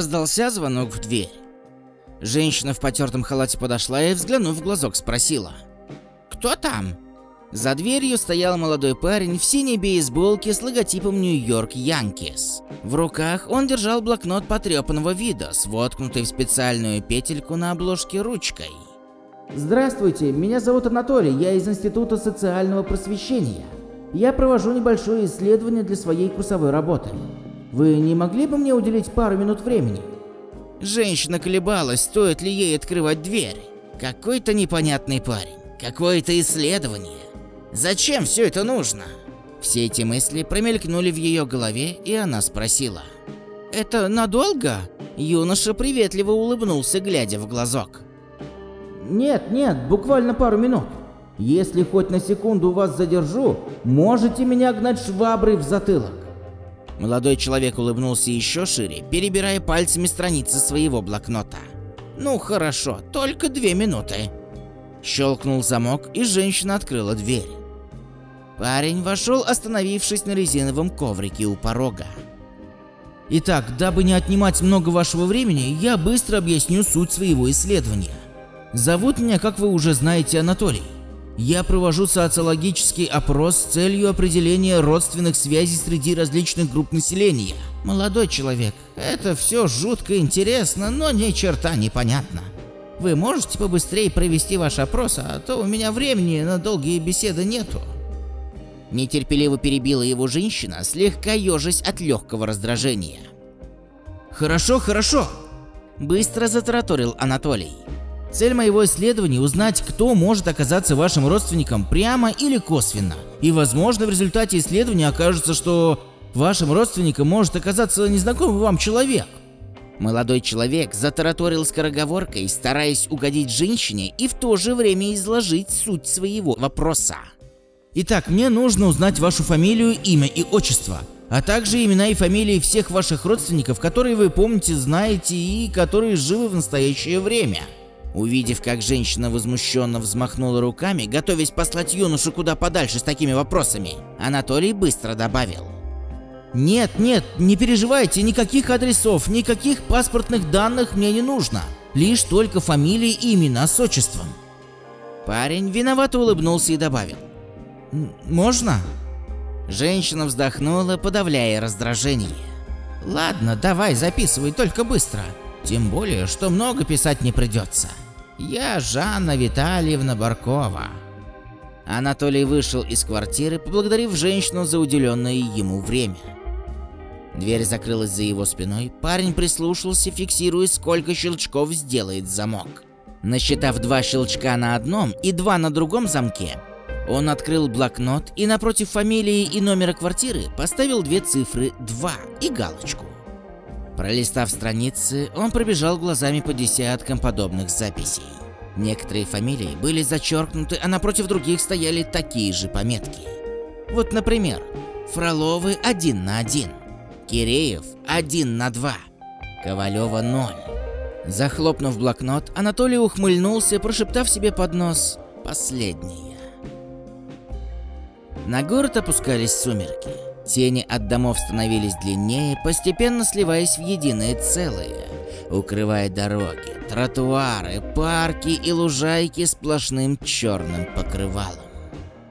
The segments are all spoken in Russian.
Раздался звонок в дверь. Женщина в потертом халате подошла и, взглянув в глазок, спросила. «Кто там?» За дверью стоял молодой парень в синей бейсболке с логотипом Нью-Йорк Янкис. В руках он держал блокнот потрепанного вида с в специальную петельку на обложке ручкой. Здравствуйте, меня зовут Анатолий, я из Института социального просвещения. Я провожу небольшое исследование для своей курсовой работы. Вы не могли бы мне уделить пару минут времени? Женщина колебалась, стоит ли ей открывать дверь. Какой-то непонятный парень, какое-то исследование. Зачем все это нужно? Все эти мысли промелькнули в ее голове, и она спросила. «Это надолго?» Юноша приветливо улыбнулся, глядя в глазок. Нет, нет, буквально пару минут. Если хоть на секунду вас задержу, можете меня гнать шваброй в затылок. Молодой человек улыбнулся еще шире, перебирая пальцами страницы своего блокнота. «Ну хорошо, только две минуты». Щелкнул замок, и женщина открыла дверь. Парень вошел, остановившись на резиновом коврике у порога. Итак, дабы не отнимать много вашего времени, я быстро объясню суть своего исследования. Зовут меня, как вы уже знаете, Анатолий. Я провожу социологический опрос с целью определения родственных связей среди различных групп населения. Молодой человек, это все жутко интересно, но ни черта непонятно. Вы можете побыстрее провести ваш опрос, а то у меня времени на долгие беседы нету. Нетерпеливо перебила его женщина, слегка ежась от легкого раздражения. «Хорошо, хорошо!» Быстро затараторил Анатолий. Цель моего исследования – узнать, кто может оказаться вашим родственником прямо или косвенно. И, возможно, в результате исследования окажется, что вашим родственником может оказаться незнакомый вам человек. Молодой человек затараторил скороговоркой, стараясь угодить женщине и в то же время изложить суть своего вопроса. Итак, мне нужно узнать вашу фамилию, имя и отчество, а также имена и фамилии всех ваших родственников, которые вы помните, знаете и которые живы в настоящее время. Увидев, как женщина возмущенно взмахнула руками, готовясь послать юношу куда подальше с такими вопросами, Анатолий быстро добавил. «Нет, нет, не переживайте, никаких адресов, никаких паспортных данных мне не нужно. Лишь только фамилии и имена с отчеством». Парень виновато улыбнулся и добавил. «Можно?» Женщина вздохнула, подавляя раздражение. «Ладно, давай, записывай, только быстро. Тем более, что много писать не придется. Я Жанна Витальевна Баркова. Анатолий вышел из квартиры, поблагодарив женщину за уделенное ему время. Дверь закрылась за его спиной, парень прислушался, фиксируя, сколько щелчков сделает замок. Насчитав два щелчка на одном и два на другом замке, он открыл блокнот и напротив фамилии и номера квартиры поставил две цифры 2 и галочку. Пролистав страницы, он пробежал глазами по десяткам подобных записей. Некоторые фамилии были зачеркнуты, а напротив других стояли такие же пометки. Вот, например, Фроловы 1 на 1, Киреев 1 на 2, Ковалева 0. Захлопнув блокнот, Анатолий ухмыльнулся, прошептав себе под нос «Последнее». На город опускались сумерки. Тени от домов становились длиннее, постепенно сливаясь в единое целое, укрывая дороги, тротуары, парки и лужайки сплошным черным покрывалом.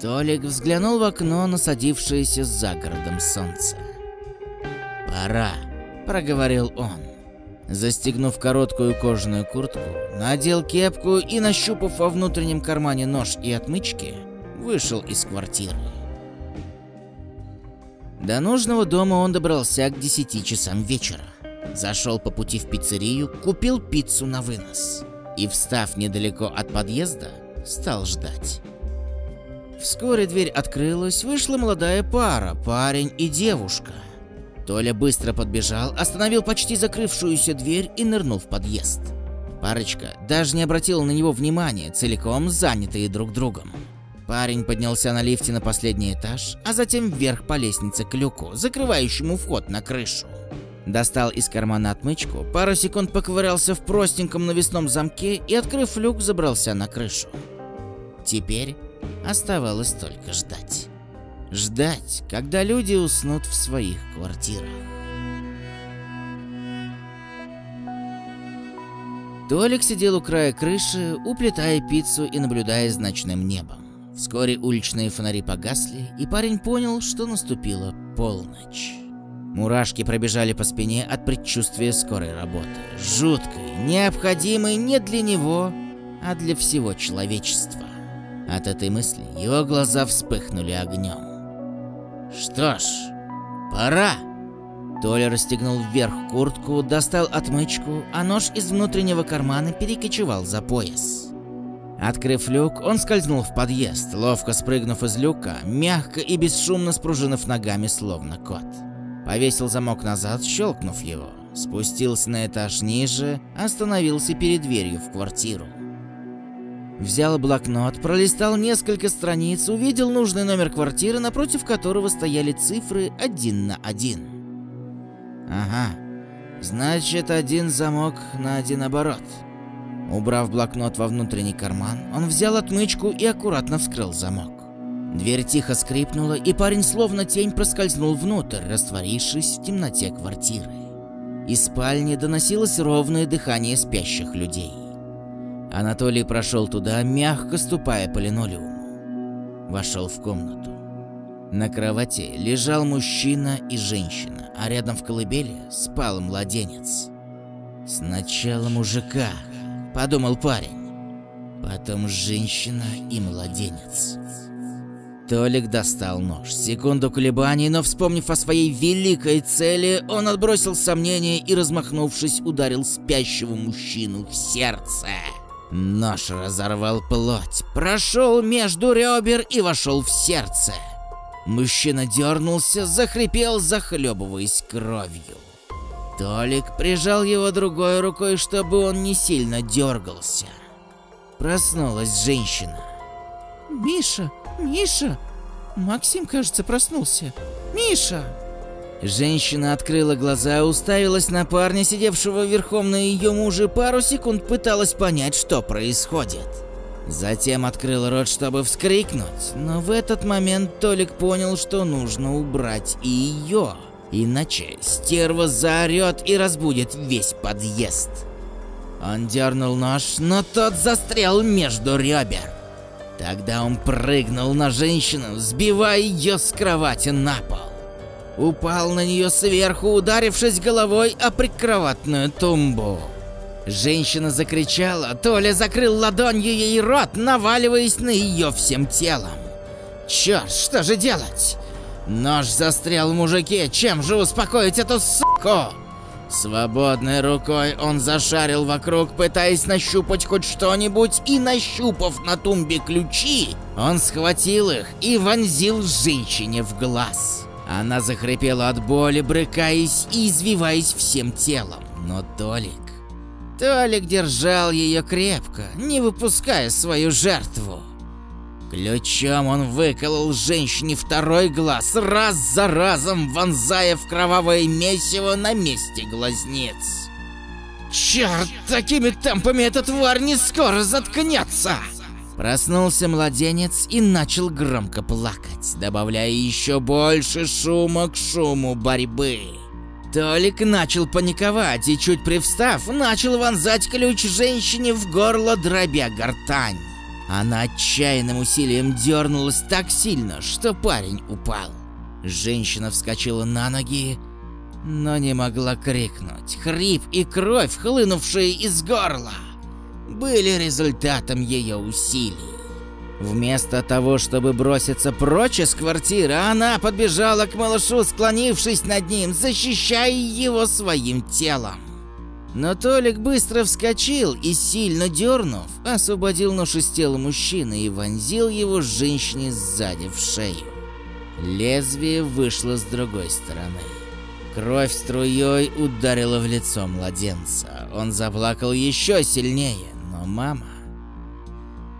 Толик взглянул в окно на садившееся за городом солнце. «Пора», — проговорил он. Застегнув короткую кожаную куртку, надел кепку и, нащупав во внутреннем кармане нож и отмычки, вышел из квартиры. До нужного дома он добрался к 10 часам вечера. Зашел по пути в пиццерию, купил пиццу на вынос. И, встав недалеко от подъезда, стал ждать. Вскоре дверь открылась, вышла молодая пара, парень и девушка. Толя быстро подбежал, остановил почти закрывшуюся дверь и нырнул в подъезд. Парочка даже не обратила на него внимания, целиком занятые друг другом. Парень поднялся на лифте на последний этаж, а затем вверх по лестнице к люку, закрывающему вход на крышу. Достал из кармана отмычку, пару секунд поковырялся в простеньком навесном замке и, открыв люк, забрался на крышу. Теперь оставалось только ждать. Ждать, когда люди уснут в своих квартирах. Толик сидел у края крыши, уплетая пиццу и наблюдая за ночным небом. Вскоре уличные фонари погасли, и парень понял, что наступила полночь. Мурашки пробежали по спине от предчувствия скорой работы. Жуткой, необходимой не для него, а для всего человечества. От этой мысли его глаза вспыхнули огнем. Что ж, пора. Толя расстегнул вверх куртку, достал отмычку, а нож из внутреннего кармана перекочевал за пояс. Открыв люк, он скользнул в подъезд, ловко спрыгнув из люка, мягко и бесшумно спружинив ногами, словно кот. Повесил замок назад, щелкнув его. Спустился на этаж ниже, остановился перед дверью в квартиру. Взял блокнот, пролистал несколько страниц, увидел нужный номер квартиры, напротив которого стояли цифры один на один. Ага, значит один замок на один оборот. Убрав блокнот во внутренний карман, он взял отмычку и аккуратно вскрыл замок. Дверь тихо скрипнула, и парень словно тень проскользнул внутрь, растворившись в темноте квартиры. Из спальни доносилось ровное дыхание спящих людей. Анатолий прошел туда, мягко ступая по линолеуму. Вошел в комнату. На кровати лежал мужчина и женщина, а рядом в колыбели спал младенец. Сначала мужика, подумал парень. Потом женщина и младенец. Толик достал нож. Секунду колебаний, но вспомнив о своей великой цели, он отбросил сомнения и, размахнувшись, ударил спящего мужчину в сердце. Нож разорвал плоть, прошел между ребер и вошел в сердце. Мужчина дернулся, захрипел, захлебываясь кровью. Толик прижал его другой рукой, чтобы он не сильно дергался. Проснулась женщина. «Миша, Миша! Максим, кажется, проснулся. Миша!» Женщина открыла глаза, уставилась на парня, сидевшего верхом на ее муже, пару секунд пыталась понять, что происходит. Затем открыл рот, чтобы вскрикнуть, но в этот момент Толик понял, что нужно убрать и ее. Иначе стерва заорет и разбудит весь подъезд. Он дернул нож, но тот застрял между ребер. Тогда он прыгнул на женщину, сбивая ее с кровати на пол. Упал на нее сверху, ударившись головой о прикроватную тумбу. Женщина закричала, Толя закрыл ладонью ей рот, наваливаясь на ее всем телом. Черт, что же делать? Нож застрял в мужике, чем же успокоить эту суку? Свободной рукой он зашарил вокруг, пытаясь нащупать хоть что-нибудь, и нащупав на тумбе ключи, он схватил их и вонзил женщине в глаз. Она захрипела от боли, брыкаясь и извиваясь всем телом. Но Толик... Толик держал ее крепко, не выпуская свою жертву. Ключом он выколол женщине второй глаз, раз за разом вонзая в кровавое месиво на месте глазниц. Черт, такими темпами эта тварь не скоро заткнется! Проснулся младенец и начал громко плакать, добавляя еще больше шума к шуму борьбы. Толик начал паниковать и, чуть привстав, начал вонзать ключ женщине в горло, дробя гортань. Она отчаянным усилием дернулась так сильно, что парень упал. Женщина вскочила на ноги, но не могла крикнуть. Хрип и кровь, хлынувшие из горла, были результатом ее усилий. Вместо того, чтобы броситься прочь из квартиры, она подбежала к малышу, склонившись над ним, защищая его своим телом. Но Толик быстро вскочил и, сильно дернув, освободил нож тела мужчины и вонзил его женщине сзади в шею. Лезвие вышло с другой стороны. Кровь струей ударила в лицо младенца. Он заплакал еще сильнее, но мама...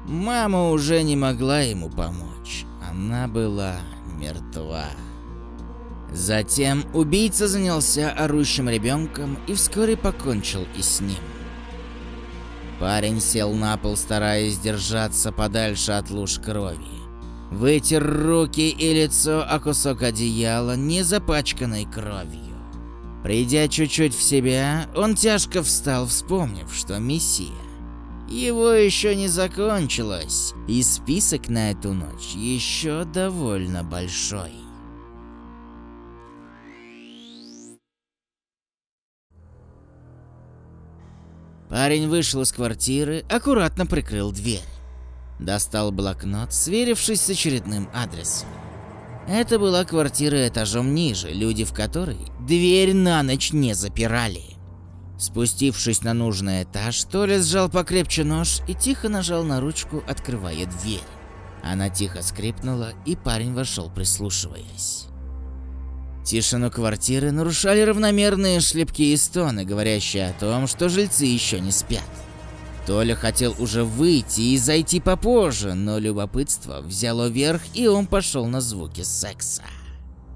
Мама уже не могла ему помочь. Она была мертва. Затем убийца занялся орущим ребенком и вскоре покончил и с ним. Парень сел на пол, стараясь держаться подальше от луж крови. Вытер руки и лицо о кусок одеяла, не запачканной кровью. Придя чуть-чуть в себя, он тяжко встал, вспомнив, что миссия его еще не закончилась, и список на эту ночь еще довольно большой. Парень вышел из квартиры, аккуратно прикрыл дверь. Достал блокнот, сверившись с очередным адресом. Это была квартира этажом ниже, люди в которой дверь на ночь не запирали. Спустившись на нужный этаж, Толя сжал покрепче нож и тихо нажал на ручку, открывая дверь. Она тихо скрипнула, и парень вошел, прислушиваясь. Тишину квартиры нарушали равномерные шлепки и стоны, говорящие о том, что жильцы еще не спят. Толя хотел уже выйти и зайти попозже, но любопытство взяло верх, и он пошел на звуки секса.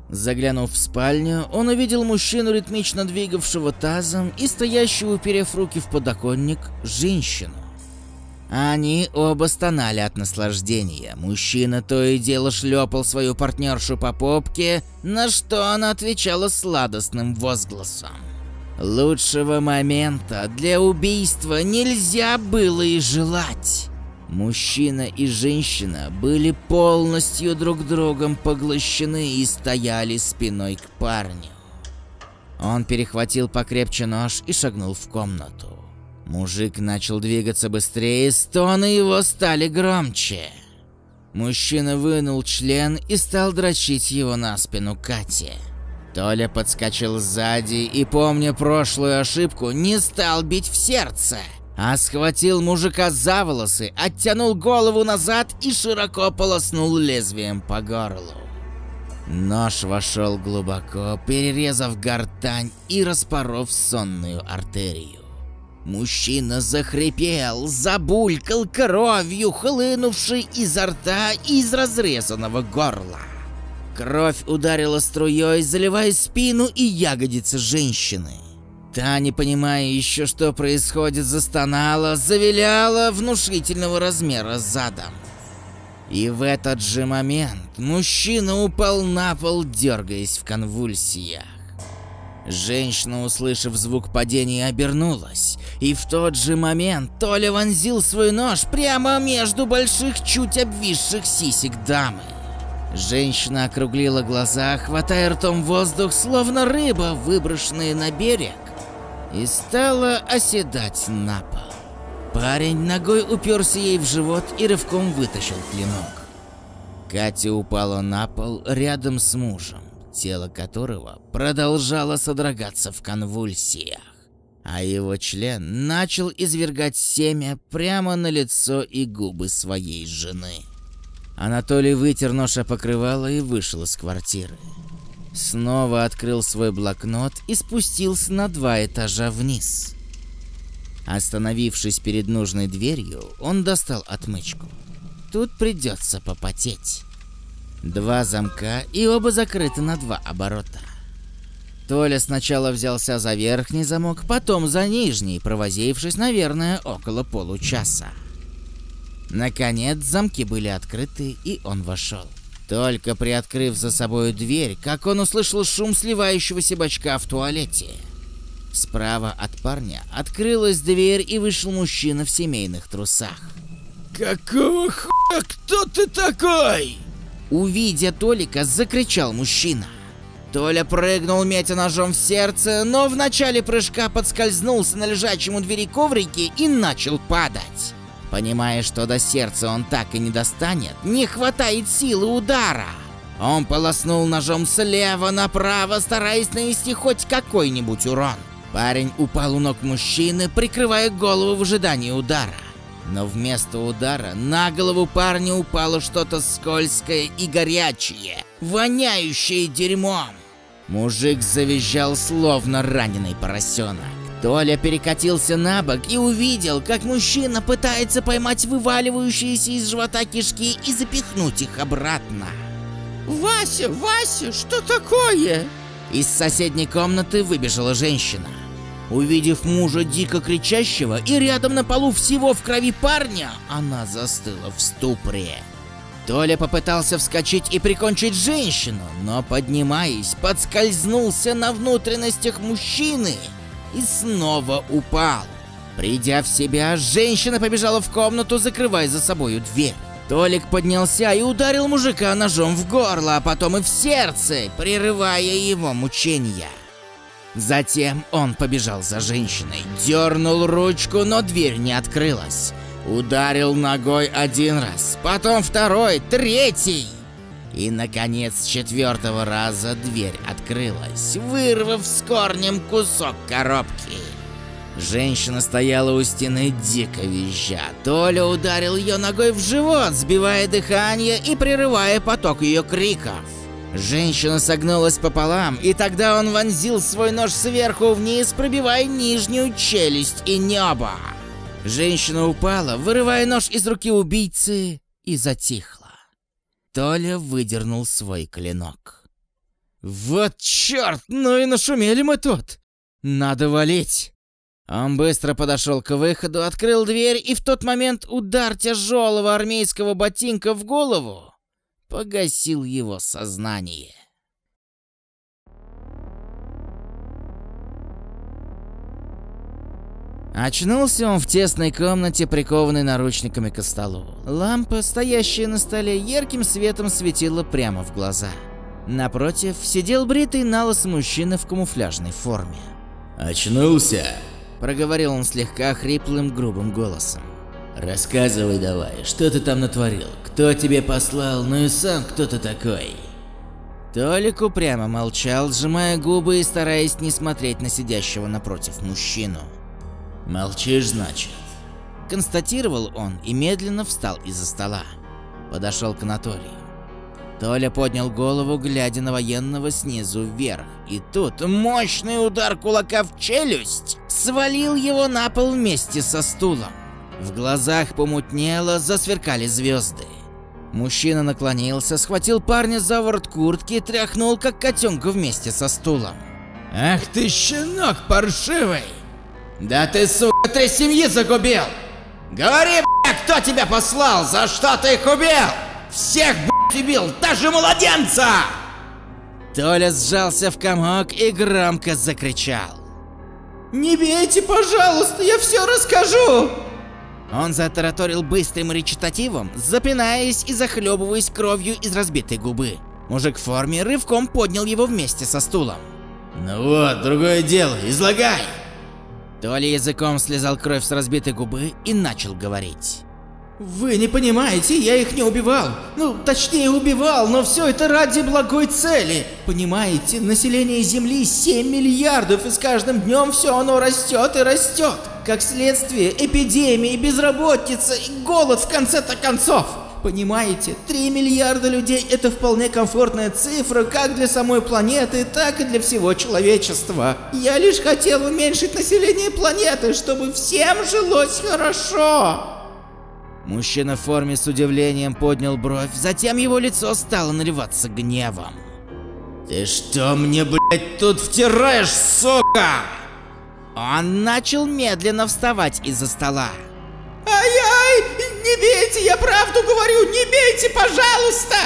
Заглянув в спальню, он увидел мужчину, ритмично двигавшего тазом и стоящую, уперев руки в подоконник, женщину. Они оба стонали от наслаждения. Мужчина то и дело шлепал свою партнершу по попке, на что она отвечала сладостным возгласом. Лучшего момента для убийства нельзя было и желать. Мужчина и женщина были полностью друг другом поглощены и стояли спиной к парню. Он перехватил покрепче нож и шагнул в комнату. Мужик начал двигаться быстрее, стоны его стали громче. Мужчина вынул член и стал дрочить его на спину Кате. Толя подскочил сзади и, помня прошлую ошибку, не стал бить в сердце, а схватил мужика за волосы, оттянул голову назад и широко полоснул лезвием по горлу. Нож вошел глубоко, перерезав гортань и распоров сонную артерию. Мужчина захрипел, забулькал кровью, хлынувшей изо рта и из разрезанного горла. Кровь ударила струей, заливая спину и ягодицы женщины. Та, не понимая еще, что происходит, застонала, завиляла внушительного размера задом. И в этот же момент мужчина упал на пол, дергаясь в конвульсиях. Женщина, услышав звук падения, обернулась, и в тот же момент Толя вонзил свой нож прямо между больших, чуть обвисших сисек дамы. Женщина округлила глаза, хватая ртом воздух, словно рыба, выброшенная на берег, и стала оседать на пол. Парень ногой уперся ей в живот и рывком вытащил клинок. Катя упала на пол рядом с мужем, тело которого продолжало содрогаться в конвульсиях, а его член начал извергать семя прямо на лицо и губы своей жены. Анатолий вытер нож о покрывало и вышел из квартиры. Снова открыл свой блокнот и спустился на два этажа вниз. Остановившись перед нужной дверью, он достал отмычку. Тут придется попотеть. Два замка и оба закрыты на два оборота. Толя сначала взялся за верхний замок, потом за нижний, провозившись, наверное, около получаса. Наконец замки были открыты, и он вошел. Только приоткрыв за собой дверь, как он услышал шум сливающегося бачка в туалете. Справа от парня открылась дверь и вышел мужчина в семейных трусах. «Какого хуя? Кто ты такой?» Увидя Толика, закричал мужчина. Толя прыгнул, метя ножом в сердце, но в начале прыжка подскользнулся на лежачем у двери коврике и начал падать. Понимая, что до сердца он так и не достанет, не хватает силы удара. Он полоснул ножом слева направо, стараясь нанести хоть какой-нибудь урон. Парень упал у ног мужчины, прикрывая голову в ожидании удара. Но вместо удара на голову парня упало что-то скользкое и горячее, воняющее дерьмом. Мужик завизжал, словно раненый поросенок. Толя перекатился на бок и увидел, как мужчина пытается поймать вываливающиеся из живота кишки и запихнуть их обратно. «Вася, Вася, что такое?» Из соседней комнаты выбежала женщина. Увидев мужа дико кричащего и рядом на полу всего в крови парня, она застыла в ступоре. Толя попытался вскочить и прикончить женщину, но, поднимаясь, подскользнулся на внутренностях мужчины и снова упал. Придя в себя, женщина побежала в комнату, закрывая за собою дверь. Толик поднялся и ударил мужика ножом в горло, а потом и в сердце, прерывая его мучения. Затем он побежал за женщиной, дернул ручку, но дверь не открылась. Ударил ногой один раз, потом второй, третий. И, наконец, четвертого раза дверь открылась, вырвав с корнем кусок коробки. Женщина стояла у стены дико визжа. Толя ударил ее ногой в живот, сбивая дыхание и прерывая поток ее криков. Женщина согнулась пополам, и тогда он вонзил свой нож сверху вниз, пробивая нижнюю челюсть и небо. Женщина упала, вырывая нож из руки убийцы, и затихла. Толя выдернул свой клинок. «Вот черт, ну и нашумели мы тут! Надо валить!» Он быстро подошел к выходу, открыл дверь, и в тот момент удар тяжелого армейского ботинка в голову погасил его сознание. Очнулся он в тесной комнате, прикованной наручниками к столу. Лампа, стоящая на столе, ярким светом светила прямо в глаза. Напротив сидел бритый налыс мужчина в камуфляжной форме. «Очнулся?» Проговорил он слегка хриплым, грубым голосом. «Рассказывай давай, что ты там натворил? Кто тебе послал? Ну и сам кто ты такой?» Толик упрямо молчал, сжимая губы и стараясь не смотреть на сидящего напротив мужчину. «Молчишь, значит?» Констатировал он и медленно встал из-за стола. Подошел к Анатолию. Толя поднял голову, глядя на военного снизу вверх. И тут мощный удар кулака в челюсть свалил его на пол вместе со стулом. В глазах помутнело, засверкали звезды. Мужчина наклонился, схватил парня за ворот куртки и тряхнул, как котенка вместе со стулом. «Ах ты, щенок паршивый! Да ты, сука, три семьи загубил! Говори, бля, кто тебя послал, за что ты их убил? Всех, блядь, убил, даже младенца!» Толя сжался в комок и громко закричал. «Не бейте, пожалуйста, я все расскажу!» Он затараторил быстрым речитативом, запинаясь и захлебываясь кровью из разбитой губы. Мужик в форме рывком поднял его вместе со стулом. «Ну вот, другое дело, излагай!» Толя языком слезал кровь с разбитой губы и начал говорить. Вы не понимаете, я их не убивал. Ну, точнее убивал, но все это ради благой цели. Понимаете, население Земли 7 миллиардов, и с каждым днем все оно растет и растет. Как следствие, эпидемии, безработица и голод в конце-то концов. Понимаете, 3 миллиарда людей это вполне комфортная цифра как для самой планеты, так и для всего человечества. Я лишь хотел уменьшить население планеты, чтобы всем жилось хорошо. Мужчина в форме с удивлением поднял бровь, затем его лицо стало наливаться гневом. «Ты что мне, блядь, тут втираешь, сука?» Он начал медленно вставать из-за стола. «Ай-ай! Не бейте, я правду говорю! Не бейте, пожалуйста!»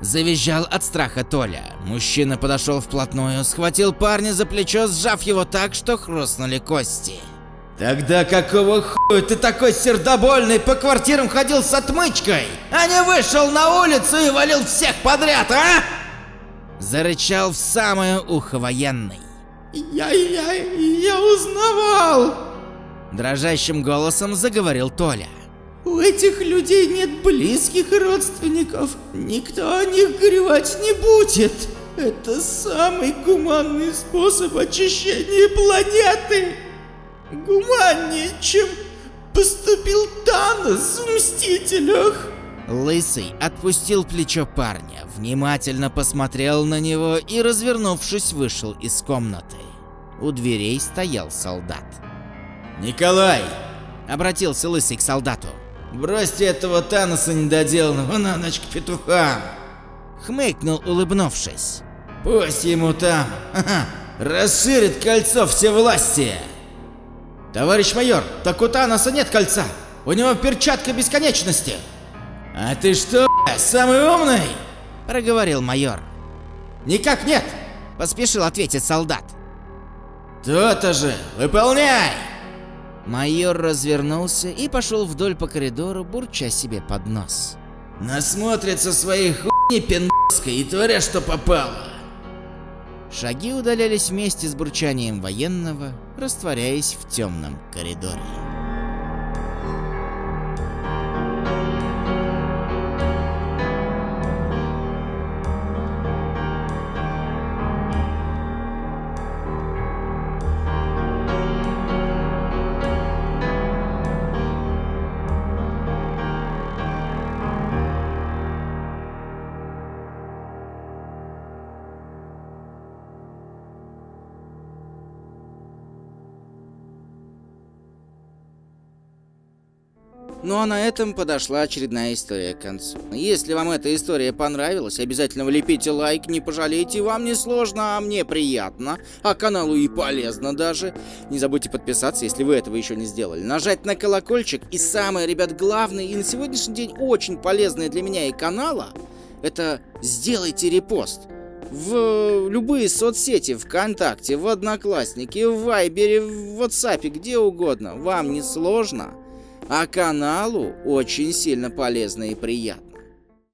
Завизжал от страха Толя. Мужчина подошел вплотную, схватил парня за плечо, сжав его так, что хрустнули кости. Тогда какого хуя ты такой сердобольный по квартирам ходил с отмычкой, а не вышел на улицу и валил всех подряд, а? Зарычал в самое ухо военный. Я, я, я узнавал. Дрожащим голосом заговорил Толя. У этих людей нет близких родственников. Никто о них горевать не будет. Это самый гуманный способ очищения планеты гуманнее, чем поступил Танос в Мстителях. Лысый отпустил плечо парня, внимательно посмотрел на него и, развернувшись, вышел из комнаты. У дверей стоял солдат. «Николай!» — обратился Лысый к солдату. «Бросьте этого Таноса недоделанного на ночь к петухам!» Хмыкнул, улыбнувшись. «Пусть ему там -ха, расширит кольцо всевластия!» Товарищ майор, так у Таноса нет кольца. У него перчатка бесконечности. А ты что, самый умный?» – проговорил майор. «Никак нет!» – поспешил ответить солдат. «То-то же! Выполняй!» Майор развернулся и пошел вдоль по коридору, бурча себе под нос. «Насмотрится своей хуйни пиндоской и творя, что попало!» Шаги удалялись вместе с бурчанием военного, растворяясь в темном коридоре. Ну а на этом подошла очередная история к концу. Если вам эта история понравилась, обязательно влепите лайк, не пожалейте, вам не сложно, а мне приятно, а каналу и полезно даже. Не забудьте подписаться, если вы этого еще не сделали, нажать на колокольчик и самое, ребят, главное и на сегодняшний день очень полезное для меня и канала, это сделайте репост в любые соцсети, ВКонтакте, в Одноклассники, в Вайбере, в WhatsApp, где угодно. Вам не сложно? А каналу очень сильно полезно и приятно.